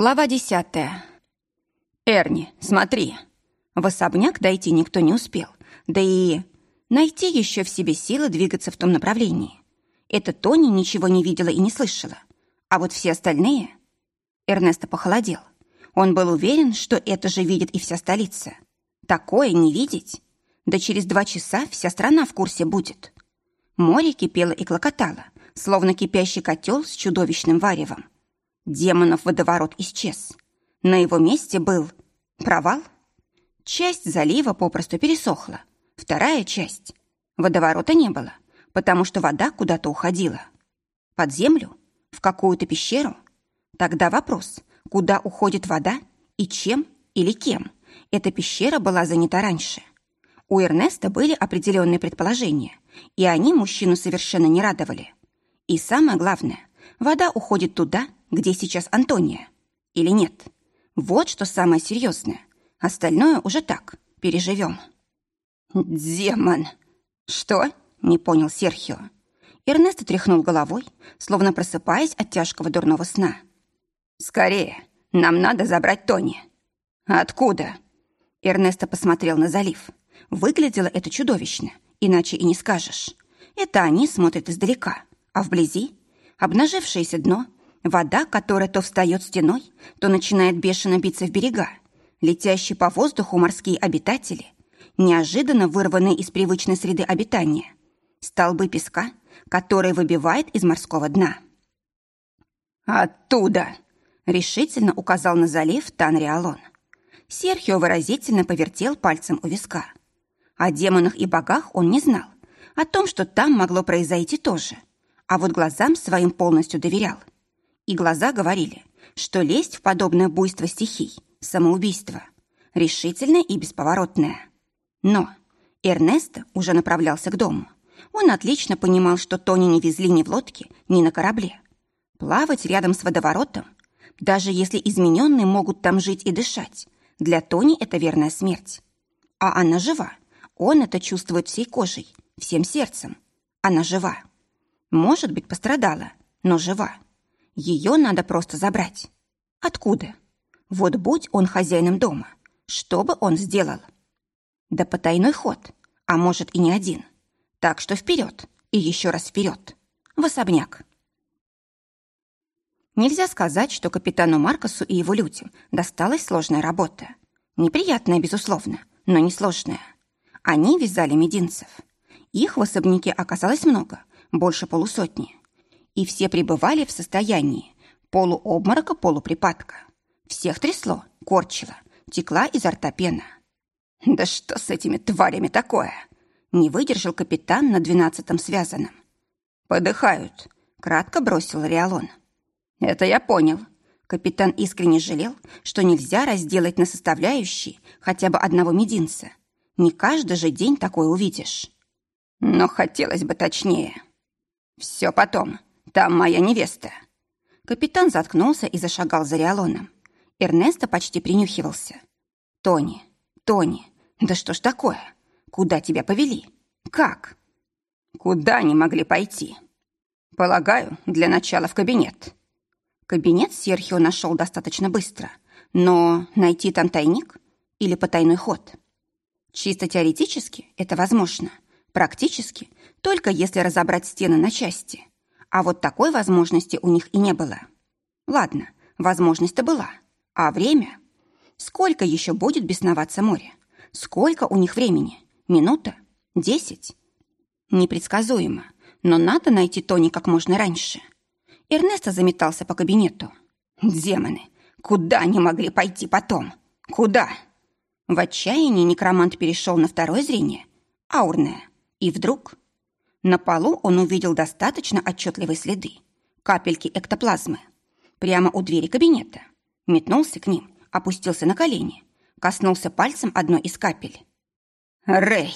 Глава десятая. «Эрни, смотри!» В особняк дойти никто не успел. Да и найти еще в себе силы двигаться в том направлении. Это Тони ничего не видела и не слышала. А вот все остальные... Эрнесто похолодел. Он был уверен, что это же видит и вся столица. Такое не видеть? Да через два часа вся страна в курсе будет. Море кипело и клокотало, словно кипящий котел с чудовищным варевом. Демонов водоворот исчез. На его месте был провал. Часть залива попросту пересохла. Вторая часть. Водоворота не было, потому что вода куда-то уходила. Под землю? В какую-то пещеру? Тогда вопрос, куда уходит вода и чем или кем эта пещера была занята раньше? У Эрнеста были определенные предположения, и они мужчину совершенно не радовали. И самое главное, вода уходит туда, где сейчас Антония. Или нет? Вот что самое серьезное. Остальное уже так, переживем. «Демон!» «Что?» — не понял Серхио. Эрнесто тряхнул головой, словно просыпаясь от тяжкого дурного сна. «Скорее, нам надо забрать Тони». «Откуда?» Эрнесто посмотрел на залив. Выглядело это чудовищно, иначе и не скажешь. Это они смотрят издалека, а вблизи — обнажившееся дно — Вода, которая то встает стеной, то начинает бешено биться в берега. Летящие по воздуху морские обитатели, неожиданно вырванные из привычной среды обитания. Столбы песка, которые выбивает из морского дна. «Оттуда!» — решительно указал на залив Танриалон. Серхио выразительно повертел пальцем у виска. О демонах и богах он не знал. О том, что там могло произойти тоже. А вот глазам своим полностью доверял и глаза говорили, что лезть в подобное буйство стихий – самоубийство, решительное и бесповоротное. Но Эрнесто уже направлялся к дому. Он отлично понимал, что Тони не везли ни в лодке, ни на корабле. Плавать рядом с водоворотом, даже если измененные могут там жить и дышать, для Тони это верная смерть. А она жива. Он это чувствует всей кожей, всем сердцем. Она жива. Может быть, пострадала, но жива. Ее надо просто забрать. Откуда? Вот будь он хозяином дома, что бы он сделал? Да потайной ход, а может и не один. Так что вперед и еще раз вперед. В особняк. Нельзя сказать, что капитану Маркосу и его людям досталась сложная работа. Неприятная, безусловно, но не сложная. Они вязали мединцев. Их в особняке оказалось много, больше полусотни и все пребывали в состоянии полуобморока, полуприпадка. Всех трясло, корчило, текла изо рта пена. «Да что с этими тварями такое?» Не выдержал капитан на двенадцатом связанном. «Подыхают», — кратко бросил Риалон. «Это я понял». Капитан искренне жалел, что нельзя разделать на составляющие хотя бы одного мединца. Не каждый же день такое увидишь. Но хотелось бы точнее. «Все потом», там моя невеста». Капитан заткнулся и зашагал за Риалоном. Эрнесто почти принюхивался. «Тони, Тони, да что ж такое? Куда тебя повели? Как?» «Куда они могли пойти?» «Полагаю, для начала в кабинет». Кабинет Серхио нашел достаточно быстро, но найти там тайник или потайной ход? Чисто теоретически это возможно, практически только если разобрать стены на части. А вот такой возможности у них и не было. Ладно, возможность-то была. А время? Сколько еще будет бесноваться море? Сколько у них времени? Минута? Десять? Непредсказуемо, но надо найти Тони как можно раньше. Эрнесто заметался по кабинету. Демоны, куда они могли пойти потом? Куда? В отчаянии некромант перешел на второе зрение, аурное, и вдруг на полу он увидел достаточно отчетливые следы. Капельки эктоплазмы. Прямо у двери кабинета. Метнулся к ним, опустился на колени. Коснулся пальцем одной из капель. «Рэй!»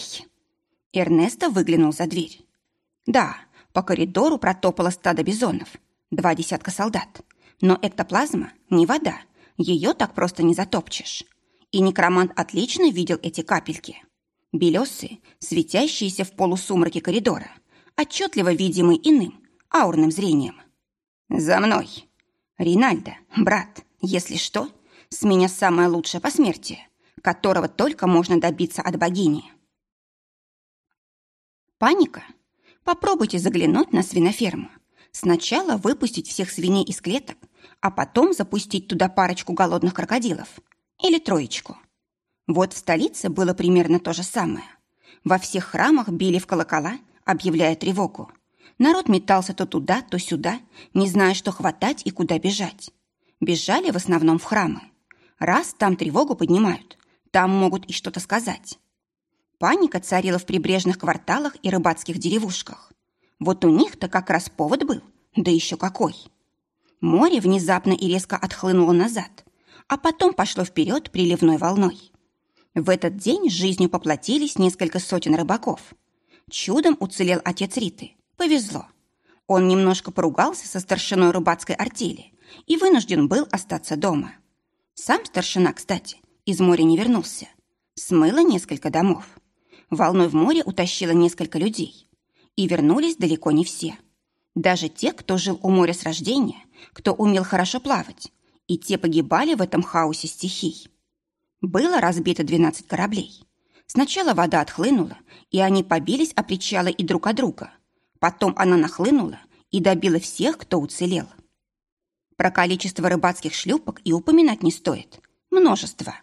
Эрнесто выглянул за дверь. Да, по коридору протопало стадо бизонов. Два десятка солдат. Но эктоплазма не вода. Ее так просто не затопчешь. И некромант отлично видел эти капельки. Белесые, светящиеся в полусумраке коридора, отчетливо видимые иным, аурным зрением. «За мной!» Ринальдо, брат, Если что, с меня самое лучшее посмертие, которого только можно добиться от богини. Паника? Попробуйте заглянуть на свиноферму. Сначала выпустить всех свиней из клеток, а потом запустить туда парочку голодных крокодилов. Или троечку. Вот в столице было примерно то же самое. Во всех храмах били в колокола, объявляя тревогу. Народ метался то туда, то сюда, не зная, что хватать и куда бежать. Бежали в основном в храмы. Раз там тревогу поднимают, там могут и что-то сказать. Паника царила в прибрежных кварталах и рыбацких деревушках. Вот у них-то как раз повод был, да еще какой. Море внезапно и резко отхлынуло назад, а потом пошло вперед приливной волной. В этот день жизнью поплатились несколько сотен рыбаков. Чудом уцелел отец Риты. Повезло. Он немножко поругался со старшиной рыбацкой артели и вынужден был остаться дома. Сам старшина, кстати, из моря не вернулся. Смыло несколько домов. Волной в море утащило несколько людей. И вернулись далеко не все. Даже те, кто жил у моря с рождения, кто умел хорошо плавать, и те погибали в этом хаосе стихий. Было разбито 12 кораблей. Сначала вода отхлынула, и они побились о причалы и друг о друга. Потом она нахлынула и добила всех, кто уцелел. Про количество рыбацких шлюпок и упоминать не стоит. Множество.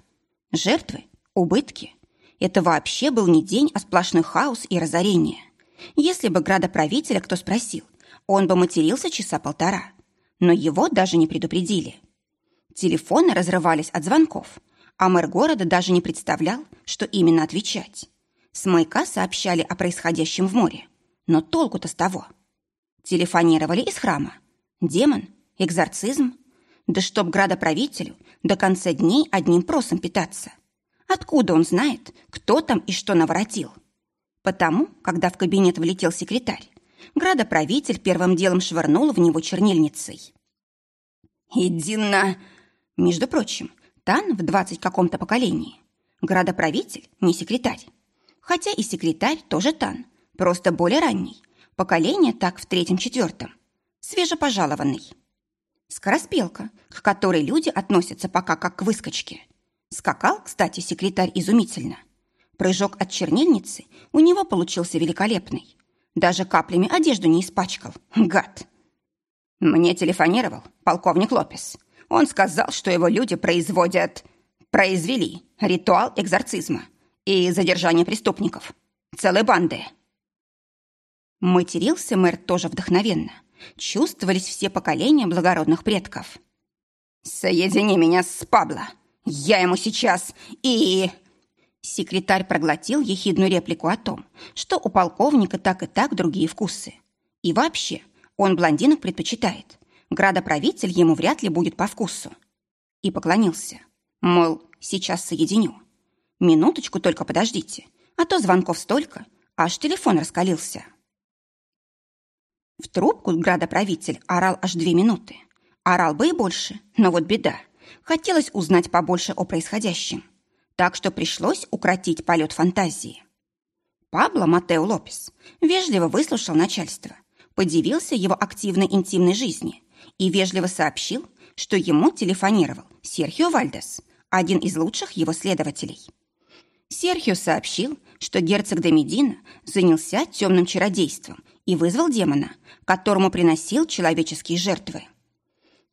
Жертвы, убытки. Это вообще был не день, а сплошной хаос и разорение. Если бы градоправителя кто спросил, он бы матерился часа полтора. Но его даже не предупредили. Телефоны разрывались от звонков, а мэр города даже не представлял, что именно отвечать. С маяка сообщали о происходящем в море. Но толку-то с того. Телефонировали из храма. Демон? Экзорцизм? Да чтоб градоправителю до конца дней одним просом питаться. Откуда он знает, кто там и что наворотил? Потому, когда в кабинет влетел секретарь, градоправитель первым делом швырнул в него чернильницей. «Иди на...» Между прочим, Тан в двадцать каком-то поколении. Градоправитель, не секретарь. Хотя и секретарь тоже Тан, просто более ранний. Поколение так в третьем-четвертом. Свежепожалованный. Скороспелка, к которой люди относятся пока как к выскочке. Скакал, кстати, секретарь изумительно. Прыжок от чернильницы у него получился великолепный. Даже каплями одежду не испачкал. Гад! Мне телефонировал полковник Лопес. Он сказал, что его люди производят... Произвели ритуал экзорцизма и задержание преступников. Целой банды. Матерился мэр тоже вдохновенно. Чувствовались все поколения благородных предков. «Соедини меня с Пабло. Я ему сейчас и...» Секретарь проглотил ехидную реплику о том, что у полковника так и так другие вкусы. И вообще, он блондинок предпочитает. Градоправитель ему вряд ли будет по вкусу. И поклонился. Мол, сейчас соединю. Минуточку только подождите, а то звонков столько, аж телефон раскалился. В трубку градоправитель орал аж две минуты. Орал бы и больше, но вот беда. Хотелось узнать побольше о происходящем так что пришлось укротить полет фантазии. Пабло Матео Лопес вежливо выслушал начальство, подивился его активной интимной жизни и вежливо сообщил, что ему телефонировал Серхио Вальдес, один из лучших его следователей. Серхио сообщил, что герцог де занялся темным чародейством и вызвал демона, которому приносил человеческие жертвы.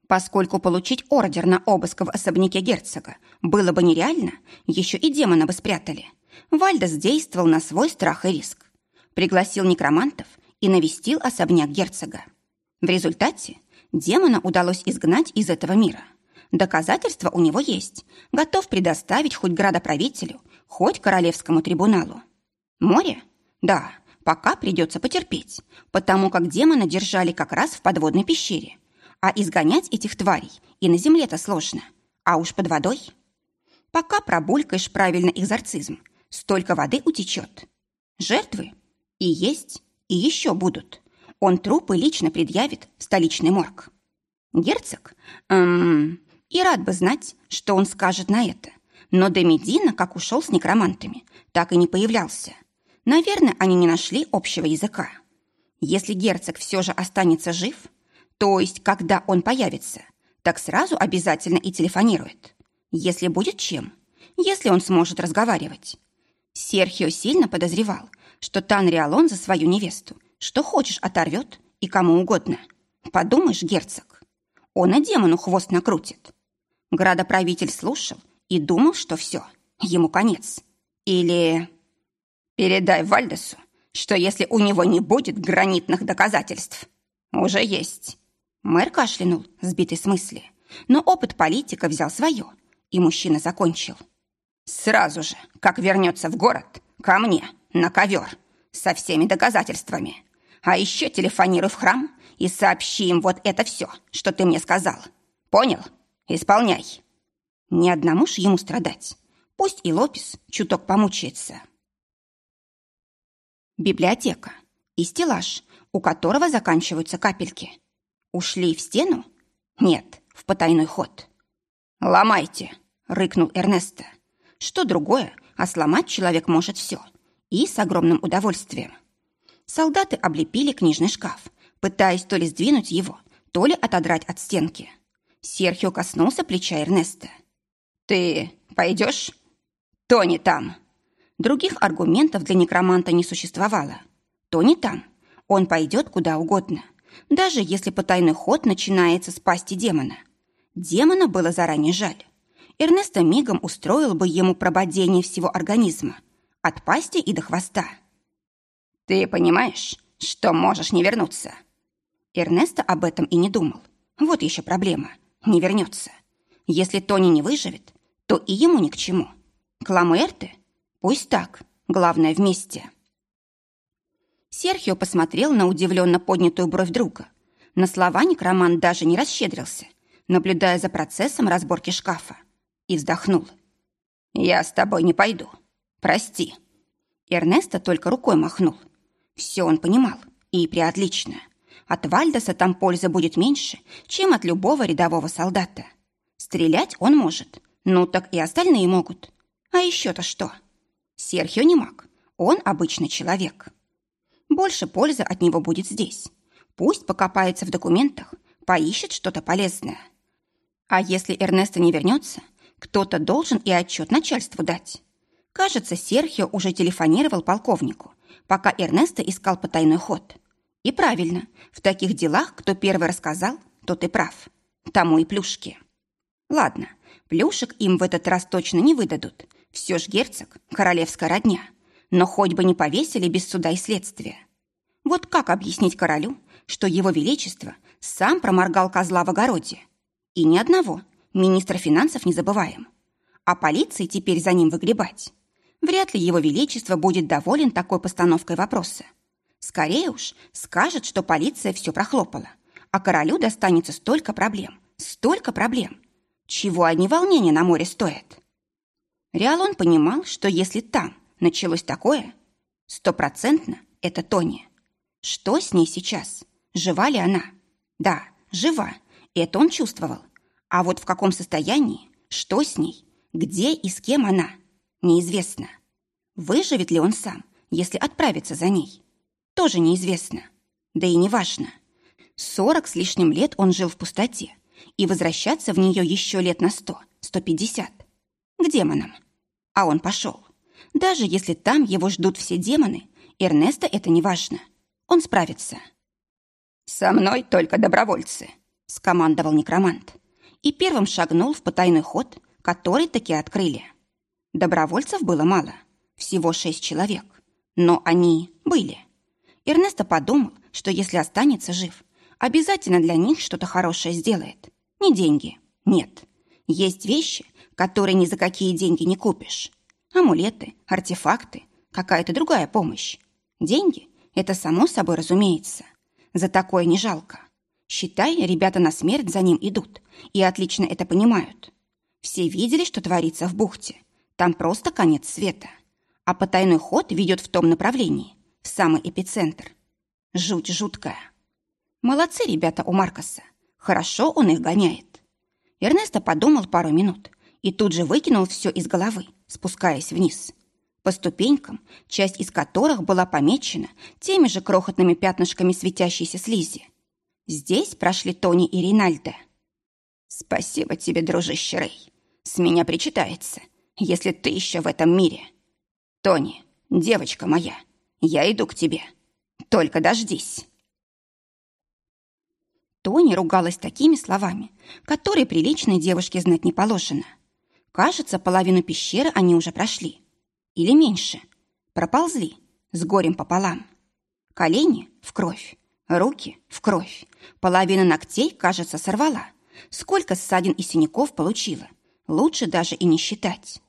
Поскольку получить ордер на обыск в особняке герцога было бы нереально, еще и демона бы спрятали. Вальдес действовал на свой страх и риск. Пригласил некромантов и навестил особняк герцога. В результате демона удалось изгнать из этого мира. Доказательства у него есть. Готов предоставить хоть градоправителю, хоть королевскому трибуналу. Море? Да, пока придется потерпеть, потому как демона держали как раз в подводной пещере – а изгонять этих тварей и на земле-то сложно. А уж под водой. Пока пробулькаешь правильно экзорцизм, столько воды утечет. Жертвы и есть, и еще будут. Он трупы лично предъявит в столичный морг. Герцог? Эм, и рад бы знать, что он скажет на это. Но Демидина, как ушел с некромантами, так и не появлялся. Наверное, они не нашли общего языка. Если герцог все же останется жив, то есть, когда он появится, так сразу обязательно и телефонирует. Если будет чем, если он сможет разговаривать. Серхио сильно подозревал, что Тан Риалон за свою невесту, что хочешь, оторвет и кому угодно. Подумаешь, герцог. Он и демону хвост накрутит. Градоправитель слушал и думал, что все, ему конец. Или... Передай Вальдесу, что если у него не будет гранитных доказательств, уже есть. Мэр кашлянул, сбитый с мысли. Но опыт политика взял свое, и мужчина закончил. Сразу же, как вернется в город, ко мне, на ковер, со всеми доказательствами. А еще телефонируй в храм и сообщи им вот это все, что ты мне сказал. Понял? Исполняй. Ни одному ж ему страдать. Пусть и Лопес чуток помучается. Библиотека и стеллаж, у которого заканчиваются капельки. Ушли в стену? Нет, в потайной ход. «Ломайте!» — рыкнул Эрнесто. Что другое, а сломать человек может все. И с огромным удовольствием. Солдаты облепили книжный шкаф, пытаясь то ли сдвинуть его, то ли отодрать от стенки. Серхио коснулся плеча Эрнеста. «Ты пойдешь?» «Тони там!» Других аргументов для некроманта не существовало. То не там. Он пойдет куда угодно, даже если потайной ход начинается с пасти демона. Демона было заранее жаль. Эрнесто мигом устроил бы ему прободение всего организма, от пасти и до хвоста. «Ты понимаешь, что можешь не вернуться?» Эрнесто об этом и не думал. Вот еще проблема. Не вернется. Если Тони не выживет, то и ему ни к чему. Кламуэрты Пусть так, главное вместе. Серхио посмотрел на удивленно поднятую бровь друга. На слова некроман даже не расщедрился, наблюдая за процессом разборки шкафа. И вздохнул. «Я с тобой не пойду. Прости». Эрнесто только рукой махнул. Все он понимал, и преотлично. От Вальдеса там пользы будет меньше, чем от любого рядового солдата. Стрелять он может, ну так и остальные могут. А еще-то что?» Серхио не маг, он обычный человек. Больше пользы от него будет здесь. Пусть покопается в документах, поищет что-то полезное. А если Эрнесто не вернется, кто-то должен и отчет начальству дать. Кажется, Серхио уже телефонировал полковнику, пока Эрнесто искал потайной ход. И правильно, в таких делах, кто первый рассказал, тот и прав. Тому и плюшки. Ладно, плюшек им в этот раз точно не выдадут, все ж герцог, королевская родня. Но хоть бы не повесили без суда и следствия. Вот как объяснить королю, что его величество сам проморгал козла в огороде? И ни одного, министра финансов не забываем. А полиции теперь за ним выгребать. Вряд ли его величество будет доволен такой постановкой вопроса. Скорее уж скажет, что полиция все прохлопала, а королю достанется столько проблем, столько проблем. Чего одни волнения на море стоят? Реалон понимал, что если там началось такое, стопроцентно это Тони. Что с ней сейчас? Жива ли она? Да, жива. Это он чувствовал. А вот в каком состоянии, что с ней, где и с кем она, неизвестно. Выживет ли он сам, если отправиться за ней? Тоже неизвестно. Да и не важно. Сорок с лишним лет он жил в пустоте, и возвращаться в нее еще лет на сто, сто пятьдесят к демонам. А он пошел. Даже если там его ждут все демоны, Эрнеста это не важно. Он справится. «Со мной только добровольцы», — скомандовал некромант. И первым шагнул в потайной ход, который таки открыли. Добровольцев было мало, всего шесть человек. Но они были. Эрнесто подумал, что если останется жив, обязательно для них что-то хорошее сделает. Не деньги, нет. Есть вещи, которые ни за какие деньги не купишь. Амулеты, артефакты, какая-то другая помощь. Деньги – это само собой разумеется. За такое не жалко. Считай, ребята на смерть за ним идут и отлично это понимают. Все видели, что творится в бухте. Там просто конец света. А потайной ход ведет в том направлении, в самый эпицентр. Жуть жуткая. Молодцы ребята у Маркоса. Хорошо он их гоняет. Эрнесто подумал пару минут и тут же выкинул все из головы, спускаясь вниз. По ступенькам, часть из которых была помечена теми же крохотными пятнышками светящейся слизи. Здесь прошли Тони и Ринальдо. Спасибо тебе, дружище Рэй. С меня причитается, если ты еще в этом мире. Тони, девочка моя, я иду к тебе. Только дождись. Тони ругалась такими словами, которые приличной девушке знать не положено. Кажется, половину пещеры они уже прошли. Или меньше. Проползли, с горем пополам. Колени в кровь, руки в кровь. Половина ногтей, кажется, сорвала. Сколько ссадин и синяков получила, лучше даже и не считать.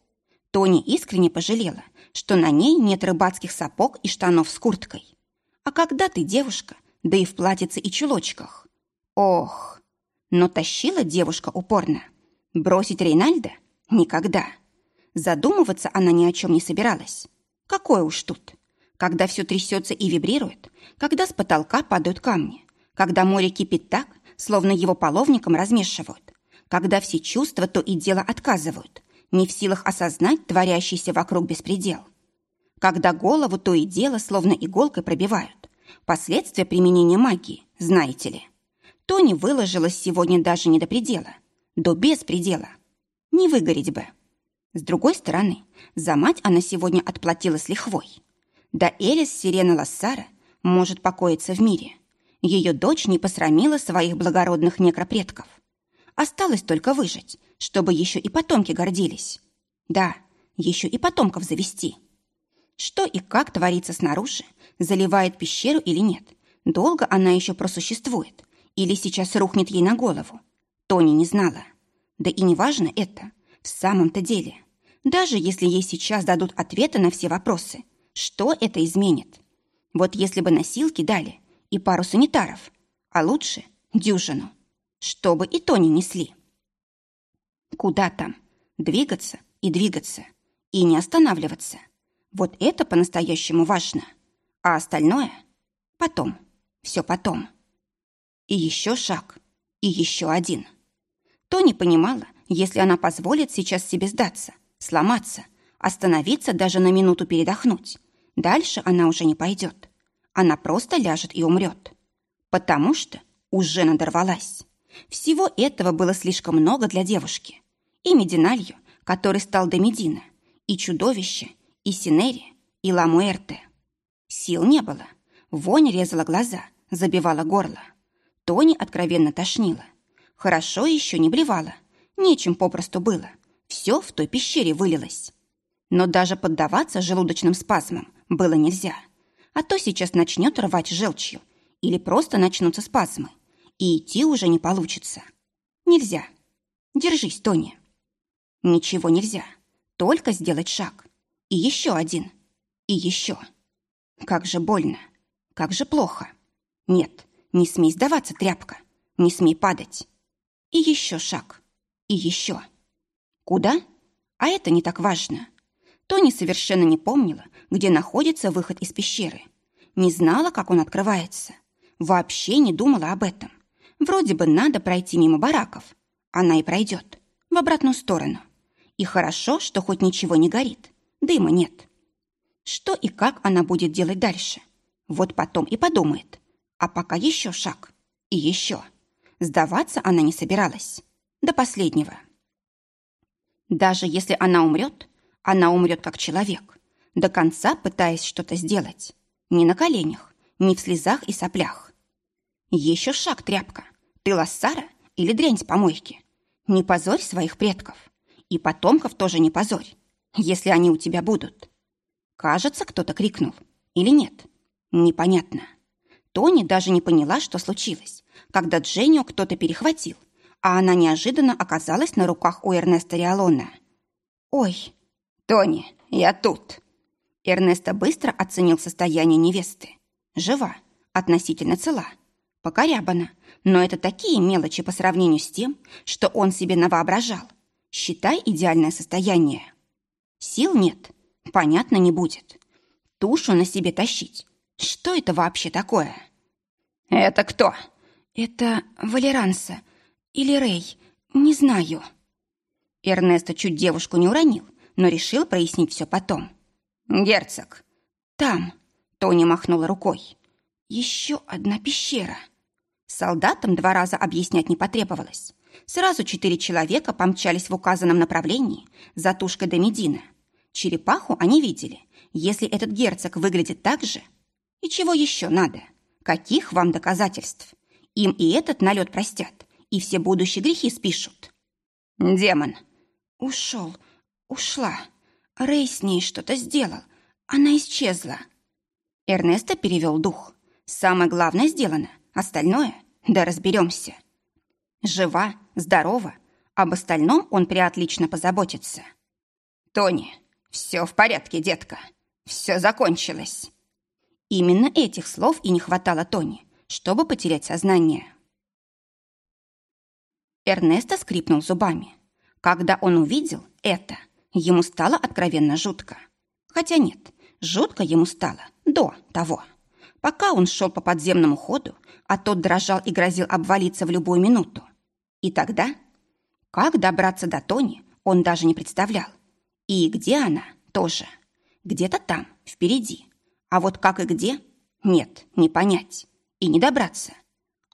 Тони искренне пожалела, что на ней нет рыбацких сапог и штанов с курткой. А когда ты девушка, да и в платьице и чулочках? Ох! Но тащила девушка упорно. Бросить Рейнальда? Никогда. Задумываться она ни о чем не собиралась. Какое уж тут. Когда все трясется и вибрирует, когда с потолка падают камни, когда море кипит так, словно его половником размешивают, когда все чувства то и дело отказывают, не в силах осознать творящийся вокруг беспредел. Когда голову то и дело словно иголкой пробивают. Последствия применения магии, знаете ли. Тони выложилась сегодня даже не до предела, до беспредела. Не выгореть бы. С другой стороны, за мать она сегодня отплатила с лихвой. Да Элис Сирена Лассара может покоиться в мире. Ее дочь не посрамила своих благородных некропредков. Осталось только выжить, чтобы еще и потомки гордились. Да, еще и потомков завести. Что и как творится снаружи, заливает пещеру или нет, долго она еще просуществует, или сейчас рухнет ей на голову, Тони не знала. Да и не важно это, в самом-то деле. Даже если ей сейчас дадут ответы на все вопросы, что это изменит? Вот если бы носилки дали и пару санитаров, а лучше дюжину, чтобы и то не несли. Куда там? Двигаться и двигаться, и не останавливаться. Вот это по-настоящему важно. А остальное — потом, все потом. И еще шаг, и еще один. Тони понимала, если она позволит сейчас себе сдаться, сломаться, остановиться даже на минуту передохнуть, дальше она уже не пойдет. Она просто ляжет и умрет. Потому что уже надорвалась. Всего этого было слишком много для девушки. И Мединалью, который стал до Медина, и чудовище, и Синери, и Ламуэрте. Сил не было. Вонь резала глаза, забивала горло. Тони откровенно тошнила. Хорошо еще не блевала. Нечем попросту было. Все в той пещере вылилось. Но даже поддаваться желудочным спазмам было нельзя. А то сейчас начнет рвать желчью. Или просто начнутся спазмы. И идти уже не получится. Нельзя. Держись, Тони. Ничего нельзя. Только сделать шаг. И еще один. И еще. Как же больно. Как же плохо. Нет, не смей сдаваться, тряпка. Не смей падать. И еще шаг. И еще. Куда? А это не так важно. Тони совершенно не помнила, где находится выход из пещеры. Не знала, как он открывается. Вообще не думала об этом. Вроде бы надо пройти мимо бараков. Она и пройдет. В обратную сторону. И хорошо, что хоть ничего не горит. Дыма нет. Что и как она будет делать дальше? Вот потом и подумает. А пока еще шаг. И еще. Сдаваться она не собиралась. До последнего. Даже если она умрет, она умрет как человек. До конца пытаясь что-то сделать. Не на коленях, не в слезах и соплях. Еще шаг, тряпка. Ты лоссара или дрянь с помойки? Не позорь своих предков. И потомков тоже не позорь если они у тебя будут. Кажется, кто-то крикнул. Или нет? Непонятно. Тони даже не поняла, что случилось, когда Дженнио кто-то перехватил, а она неожиданно оказалась на руках у Эрнеста Риалона. «Ой, Тони, я тут!» Эрнесто быстро оценил состояние невесты. Жива, относительно цела, покорябана, но это такие мелочи по сравнению с тем, что он себе навоображал. Считай идеальное состояние. Сил нет, понятно не будет. Тушу на себе тащить. Что это вообще такое? Это кто? Это Валеранса или Рей, не знаю. Эрнесто чуть девушку не уронил, но решил прояснить все потом. Герцог. Там. Тони махнула рукой. Еще одна пещера. Солдатам два раза объяснять не потребовалось. Сразу четыре человека помчались в указанном направлении за тушкой Домедина. Черепаху они видели. Если этот герцог выглядит так же... И чего еще надо? Каких вам доказательств? Им и этот налет простят, и все будущие грехи спишут. Демон. Ушел, ушла. Рэй с ней что-то сделал. Она исчезла. Эрнесто перевел дух. Самое главное сделано. Остальное, да разберемся. Жива, здорова. Об остальном он приотлично позаботится. Тони, все в порядке, детка. Все закончилось. Именно этих слов и не хватало Тони, чтобы потерять сознание. Эрнесто скрипнул зубами. Когда он увидел это, ему стало откровенно жутко. Хотя нет, жутко ему стало до того. Пока он шел по подземному ходу, а тот дрожал и грозил обвалиться в любую минуту. И тогда, как добраться до Тони, он даже не представлял. И где она, тоже. Где-то там, впереди. А вот как и где, нет, не понять. И не добраться.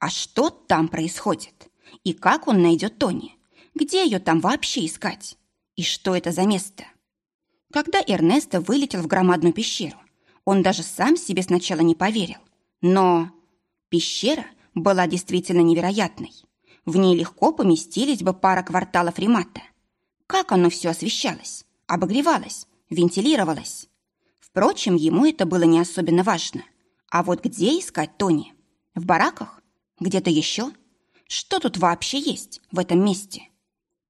А что там происходит? И как он найдет Тони? Где ее там вообще искать? И что это за место? Когда Эрнесто вылетел в громадную пещеру, он даже сам себе сначала не поверил. Но пещера была действительно невероятной. В ней легко поместились бы пара кварталов ремата. Как оно все освещалось, обогревалось, вентилировалось. Впрочем, ему это было не особенно важно. А вот где искать Тони? В бараках? Где-то еще? Что тут вообще есть в этом месте?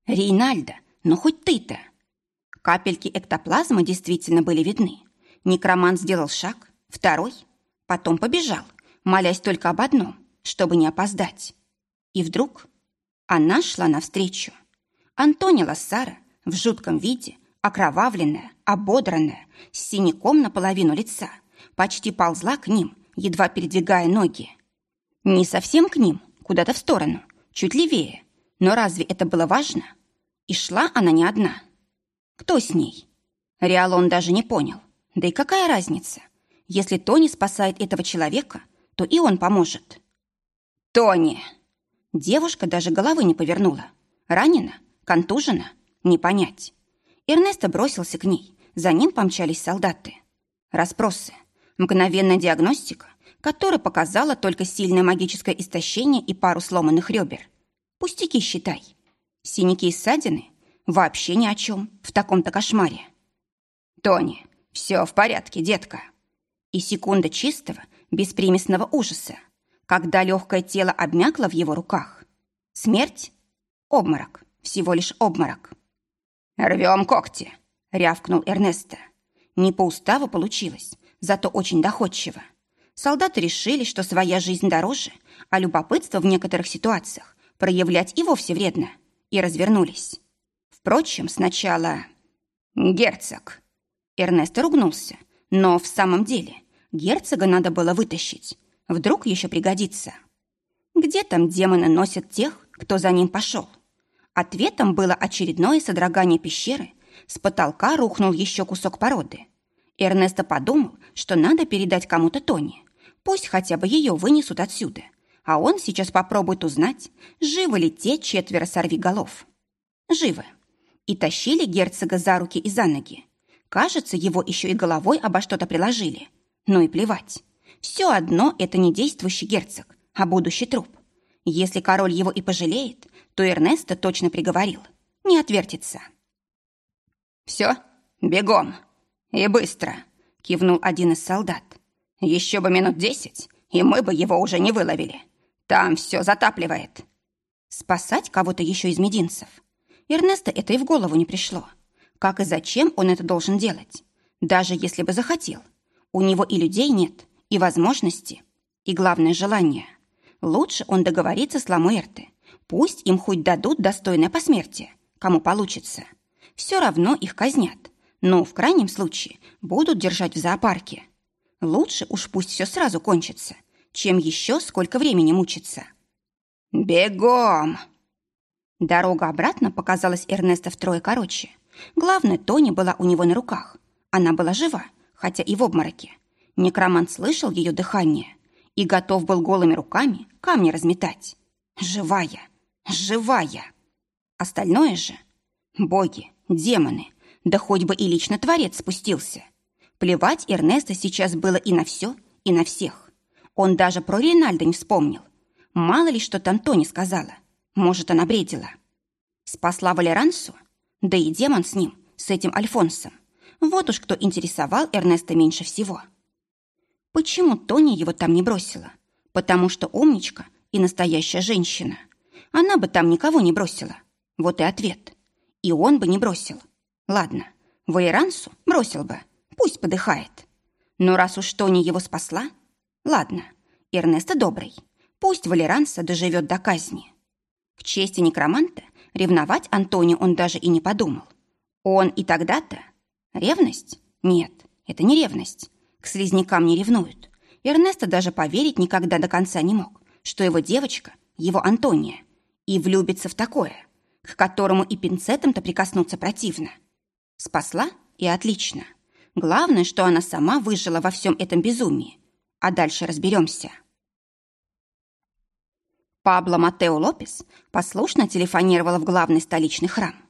Рейнальдо, ну хоть ты-то. Капельки эктоплазмы действительно были видны. Некромант сделал шаг, второй, потом побежал, молясь только об одном, чтобы не опоздать. И вдруг она шла навстречу. Антония Лассара в жутком виде, окровавленная, ободранная, с синяком наполовину лица, почти ползла к ним, едва передвигая ноги. Не совсем к ним, куда-то в сторону, чуть левее. Но разве это было важно? И шла она не одна. Кто с ней? Риалон даже не понял. Да и какая разница? Если Тони спасает этого человека, то и он поможет. «Тони!» Девушка даже головы не повернула. Ранена? Контужена? Не понять. Эрнесто бросился к ней. За ним помчались солдаты. Распросы. Мгновенная диагностика, которая показала только сильное магическое истощение и пару сломанных ребер. Пустяки считай. Синяки и ссадины? Вообще ни о чем в таком-то кошмаре. «Тони, «Все в порядке, детка». И секунда чистого, беспримесного ужаса, когда легкое тело обмякло в его руках. Смерть? Обморок. Всего лишь обморок. «Рвем когти!» — рявкнул Эрнесто. Не по уставу получилось, зато очень доходчиво. Солдаты решили, что своя жизнь дороже, а любопытство в некоторых ситуациях проявлять и вовсе вредно, и развернулись. Впрочем, сначала... «Герцог!» Эрнест ругнулся. Но в самом деле герцога надо было вытащить. Вдруг еще пригодится. Где там демоны носят тех, кто за ним пошел? Ответом было очередное содрогание пещеры. С потолка рухнул еще кусок породы. Эрнесто подумал, что надо передать кому-то Тони. Пусть хотя бы ее вынесут отсюда. А он сейчас попробует узнать, живы ли те четверо сорвиголов. Живы. И тащили герцога за руки и за ноги. Кажется, его еще и головой обо что-то приложили. Ну и плевать. Все одно это не действующий герцог, а будущий труп. Если король его и пожалеет, то Эрнеста точно приговорил. Не отвертится. «Все, бегом. И быстро», — кивнул один из солдат. «Еще бы минут десять, и мы бы его уже не выловили. Там все затапливает». Спасать кого-то еще из мединцев? Эрнеста это и в голову не пришло. Как и зачем он это должен делать? Даже если бы захотел. У него и людей нет, и возможности, и, главное, желание. Лучше он договорится с Ламуэрте. Пусть им хоть дадут достойное посмертие, кому получится. Все равно их казнят. Но в крайнем случае будут держать в зоопарке. Лучше уж пусть все сразу кончится, чем еще сколько времени мучиться. «Бегом!» Дорога обратно показалась Эрнеста втрое короче – Главное, Тони была у него на руках. Она была жива, хотя и в обмороке. Некромант слышал ее дыхание и готов был голыми руками камни разметать. Живая, Живая. Остальное же... Боги, демоны, да хоть бы и лично Творец спустился. Плевать Эрнеста сейчас было и на все, и на всех. Он даже про Ринальда не вспомнил. Мало ли, что там Тони сказала. Может, она бредила. Спасла Валерансу? Да и демон с ним, с этим Альфонсом. Вот уж кто интересовал Эрнеста меньше всего. Почему Тони его там не бросила? Потому что умничка и настоящая женщина. Она бы там никого не бросила. Вот и ответ. И он бы не бросил. Ладно, Валерансу бросил бы. Пусть подыхает. Но раз уж Тони его спасла, ладно, Эрнеста добрый. Пусть Валеранса доживет до казни. К чести некроманта ревновать Антони он даже и не подумал. Он и тогда-то... Ревность? Нет, это не ревность. К слизнякам не ревнуют. Эрнеста даже поверить никогда до конца не мог, что его девочка, его Антония, и влюбится в такое, к которому и пинцетом-то прикоснуться противно. Спасла и отлично. Главное, что она сама выжила во всем этом безумии. А дальше разберемся. Пабло Матео Лопес послушно телефонировал в главный столичный храм.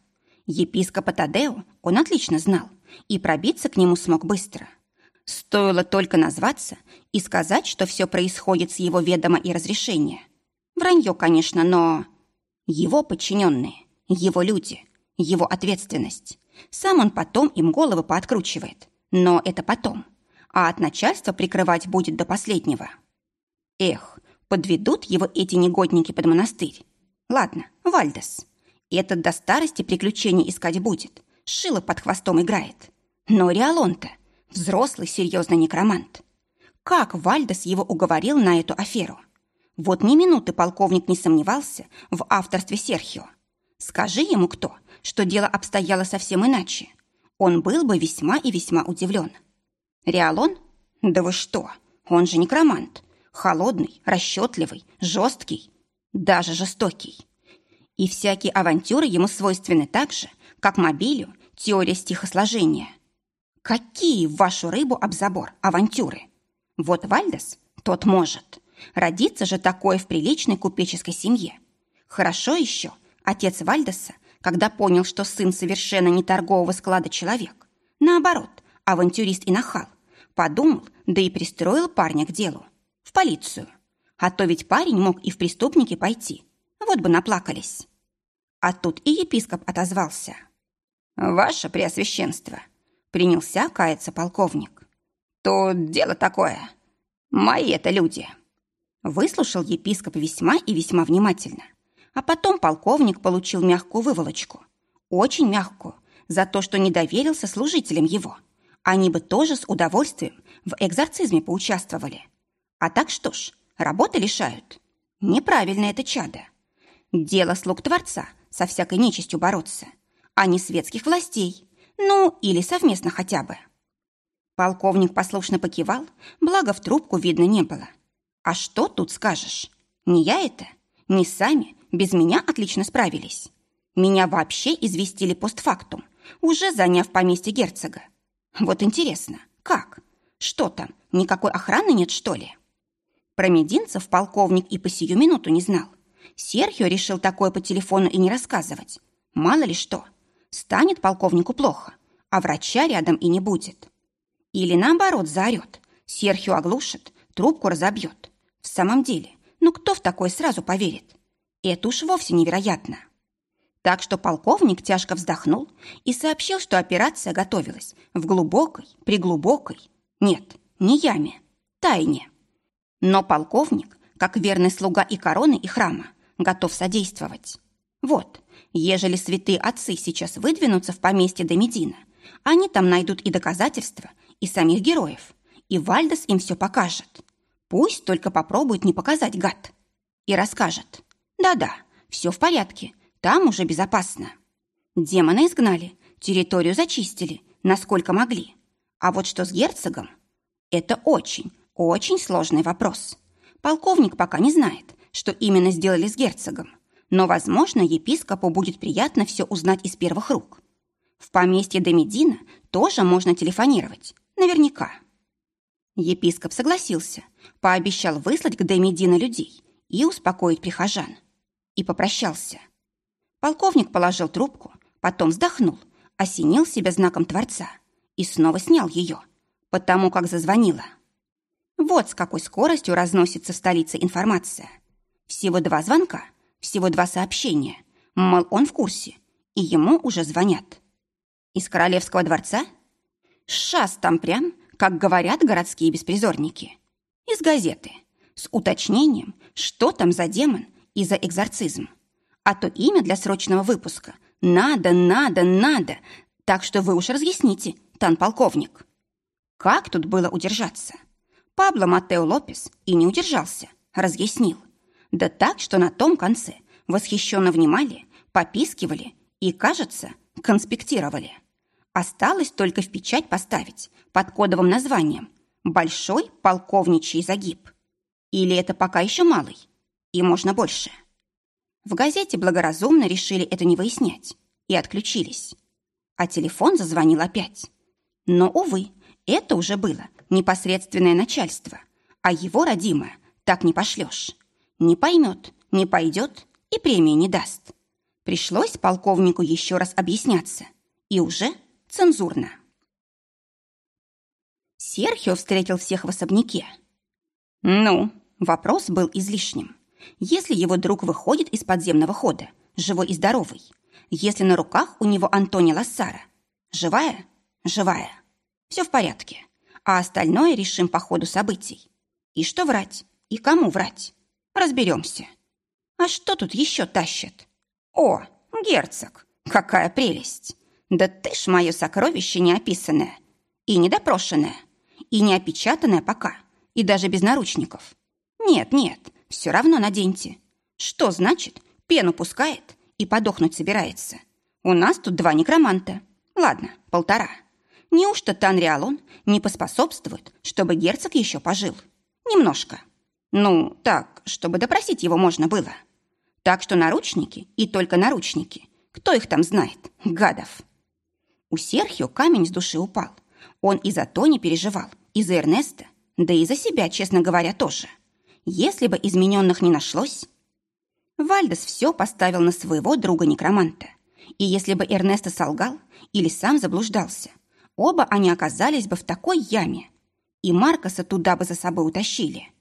Епископа Тадео он отлично знал и пробиться к нему смог быстро. Стоило только назваться и сказать, что все происходит с его ведома и разрешения. Вранье, конечно, но... Его подчиненные, его люди, его ответственность. Сам он потом им головы пооткручивает. Но это потом. А от начальства прикрывать будет до последнего. Эх, Подведут его эти негодники под монастырь. Ладно, Вальдес. Этот до старости приключений искать будет. Шило под хвостом играет. Но Риалон-то взрослый серьезный некромант. Как Вальдес его уговорил на эту аферу? Вот ни минуты полковник не сомневался в авторстве Серхио. Скажи ему кто, что дело обстояло совсем иначе. Он был бы весьма и весьма удивлен. Риалон? Да вы что, он же некромант. Холодный, расчетливый, жесткий, даже жестокий. И всякие авантюры ему свойственны так же, как мобилю теория стихосложения. Какие вашу рыбу об забор авантюры? Вот Вальдес, тот может. Родиться же такое в приличной купеческой семье. Хорошо еще отец Вальдеса, когда понял, что сын совершенно не торгового склада человек, наоборот, авантюрист и нахал, подумал, да и пристроил парня к делу в полицию. А то ведь парень мог и в преступники пойти. Вот бы наплакались. А тут и епископ отозвался. «Ваше Преосвященство!» Принялся каяться полковник. «Тут дело такое. Мои это люди!» Выслушал епископ весьма и весьма внимательно. А потом полковник получил мягкую выволочку. Очень мягкую, за то, что не доверился служителям его. Они бы тоже с удовольствием в экзорцизме поучаствовали. А так что ж, работы лишают. Неправильно это чадо. Дело слуг Творца со всякой нечистью бороться, а не светских властей. Ну, или совместно хотя бы. Полковник послушно покивал, благо в трубку видно не было. А что тут скажешь? Не я это, не сами, без меня отлично справились. Меня вообще известили постфактум, уже заняв поместье герцога. Вот интересно, как? Что там, никакой охраны нет, что ли?» Про мединцев полковник и по сию минуту не знал. Серхио решил такое по телефону и не рассказывать. Мало ли что. Станет полковнику плохо, а врача рядом и не будет. Или наоборот заорет. Серхио оглушит, трубку разобьет. В самом деле, ну кто в такое сразу поверит? Это уж вовсе невероятно. Так что полковник тяжко вздохнул и сообщил, что операция готовилась в глубокой, приглубокой, нет, не яме, тайне. Но полковник, как верный слуга и короны, и храма, готов содействовать. Вот, ежели святые отцы сейчас выдвинутся в поместье Домедина, они там найдут и доказательства, и самих героев, и Вальдес им все покажет. Пусть только попробует не показать гад. И расскажет. Да-да, все в порядке, там уже безопасно. Демона изгнали, территорию зачистили, насколько могли. А вот что с герцогом? Это очень, очень сложный вопрос. Полковник пока не знает, что именно сделали с герцогом, но, возможно, епископу будет приятно все узнать из первых рук. В поместье Демедина тоже можно телефонировать, наверняка. Епископ согласился, пообещал выслать к Демедина людей и успокоить прихожан. и попрощался. Полковник положил трубку, потом вздохнул, осенил себя знаком Творца и снова снял ее, потому как зазвонила. Вот с какой скоростью разносится в столице информация. Всего два звонка, всего два сообщения. Мол, он в курсе, и ему уже звонят. Из королевского дворца? Шас там прям, как говорят городские беспризорники. Из газеты. С уточнением, что там за демон и за экзорцизм. А то имя для срочного выпуска. Надо, надо, надо. Так что вы уж разъясните, тан полковник. Как тут было удержаться? Пабло Матео Лопес и не удержался, разъяснил. Да так, что на том конце восхищенно внимали, попискивали и, кажется, конспектировали. Осталось только в печать поставить под кодовым названием «Большой полковничий загиб». Или это пока еще малый, и можно больше. В газете благоразумно решили это не выяснять и отключились. А телефон зазвонил опять. Но, увы, это уже было непосредственное начальство, а его родимое так не пошлешь. Не поймет, не пойдет и премии не даст. Пришлось полковнику еще раз объясняться. И уже цензурно. Серхио встретил всех в особняке. Ну, вопрос был излишним. Если его друг выходит из подземного хода, живой и здоровый, если на руках у него Антония Лассара, живая? Живая. Все в порядке. А остальное решим по ходу событий. И что врать, и кому врать. Разберемся. А что тут еще тащат? О, герцог, какая прелесть! Да ты ж мое сокровище неописанное и недопрошенное, и не опечатанное пока, и даже без наручников. Нет, нет, все равно наденьте. Что значит, пену пускает и подохнуть собирается? У нас тут два некроманта. Ладно, полтора. Неужто Танриалон не поспособствует, чтобы герцог еще пожил? Немножко. Ну, так, чтобы допросить его можно было. Так что наручники и только наручники. Кто их там знает? Гадов. У Серхио камень с души упал. Он и за Тони переживал, и за Эрнеста, да и за себя, честно говоря, тоже. Если бы измененных не нашлось... Вальдес все поставил на своего друга-некроманта. И если бы Эрнесто солгал или сам заблуждался, оба они оказались бы в такой яме. И Маркоса туда бы за собой утащили.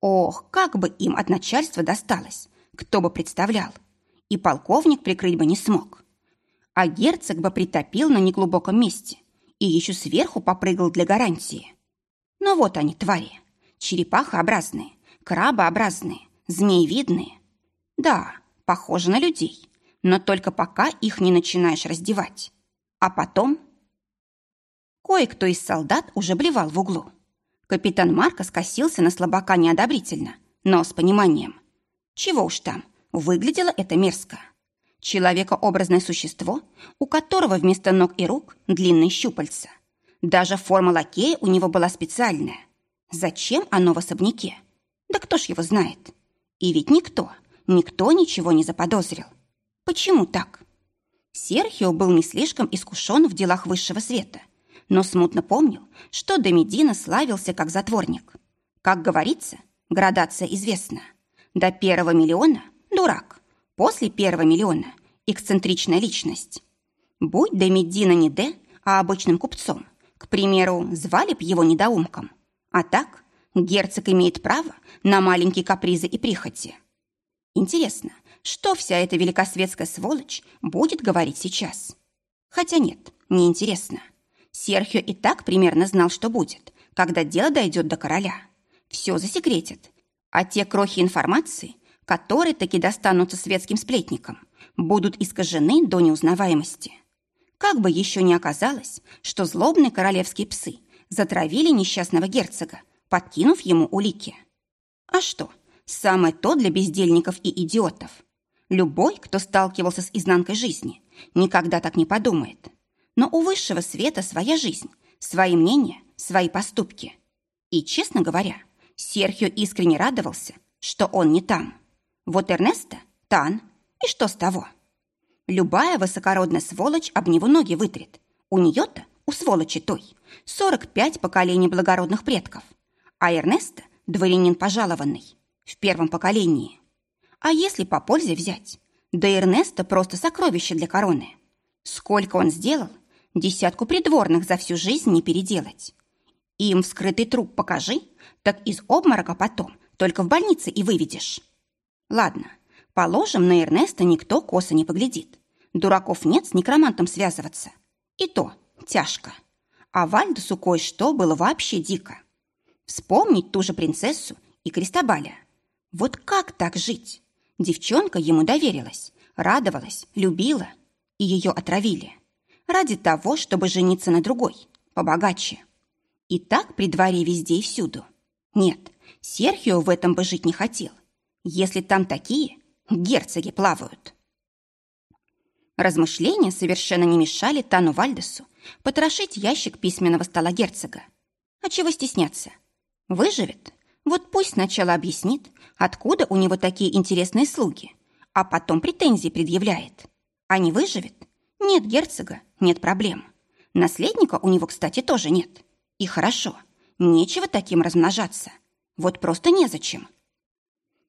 Ох, как бы им от начальства досталось, кто бы представлял. И полковник прикрыть бы не смог а герцог бы притопил на неглубоком месте и еще сверху попрыгал для гарантии. Но вот они, твари, черепахообразные, крабообразные, змеевидные. Да, похожи на людей, но только пока их не начинаешь раздевать. А потом... Кое-кто из солдат уже блевал в углу. Капитан Марко скосился на слабака неодобрительно, но с пониманием. Чего уж там, выглядело это мерзко человекообразное существо, у которого вместо ног и рук длинные щупальца. Даже форма лакея у него была специальная. Зачем оно в особняке? Да кто ж его знает? И ведь никто, никто ничего не заподозрил. Почему так? Серхио был не слишком искушен в делах высшего света, но смутно помнил, что Домедина славился как затворник. Как говорится, градация известна. До первого миллиона – дурак – После первого миллиона – эксцентричная личность. Будь Демидина не Д, а обычным купцом, к примеру, звали б его недоумком. А так герцог имеет право на маленькие капризы и прихоти. Интересно, что вся эта великосветская сволочь будет говорить сейчас? Хотя нет, не интересно. Серхио и так примерно знал, что будет, когда дело дойдет до короля. Все засекретит. А те крохи информации, которые таки достанутся светским сплетникам, будут искажены до неузнаваемости. Как бы еще ни оказалось, что злобные королевские псы затравили несчастного герцога, подкинув ему улики. А что, самое то для бездельников и идиотов. Любой, кто сталкивался с изнанкой жизни, никогда так не подумает. Но у высшего света своя жизнь, свои мнения, свои поступки. И, честно говоря, Серхио искренне радовался, что он не там. Вот Эрнеста – Тан. И что с того? Любая высокородная сволочь об него ноги вытрет. У нее-то, у сволочи той, 45 поколений благородных предков. А Эрнеста – дворянин пожалованный, в первом поколении. А если по пользе взять? Да Эрнеста просто сокровище для короны. Сколько он сделал, десятку придворных за всю жизнь не переделать. Им вскрытый труп покажи, так из обморока потом только в больнице и выведешь. Ладно, положим, на Эрнеста никто косо не поглядит. Дураков нет с некромантом связываться. И то тяжко. А Вальдусу кое-что было вообще дико. Вспомнить ту же принцессу и Кристобаля. Вот как так жить? Девчонка ему доверилась, радовалась, любила, и ее отравили. Ради того, чтобы жениться на другой, побогаче. И так при дворе везде и всюду. Нет, Серхио в этом бы жить не хотел. Если там такие, герцоги плавают. Размышления совершенно не мешали Тану Вальдесу потрошить ящик письменного стола герцога. А чего стесняться? Выживет? Вот пусть сначала объяснит, откуда у него такие интересные слуги, а потом претензии предъявляет. А не выживет? Нет герцога, нет проблем. Наследника у него, кстати, тоже нет. И хорошо, нечего таким размножаться. Вот просто незачем.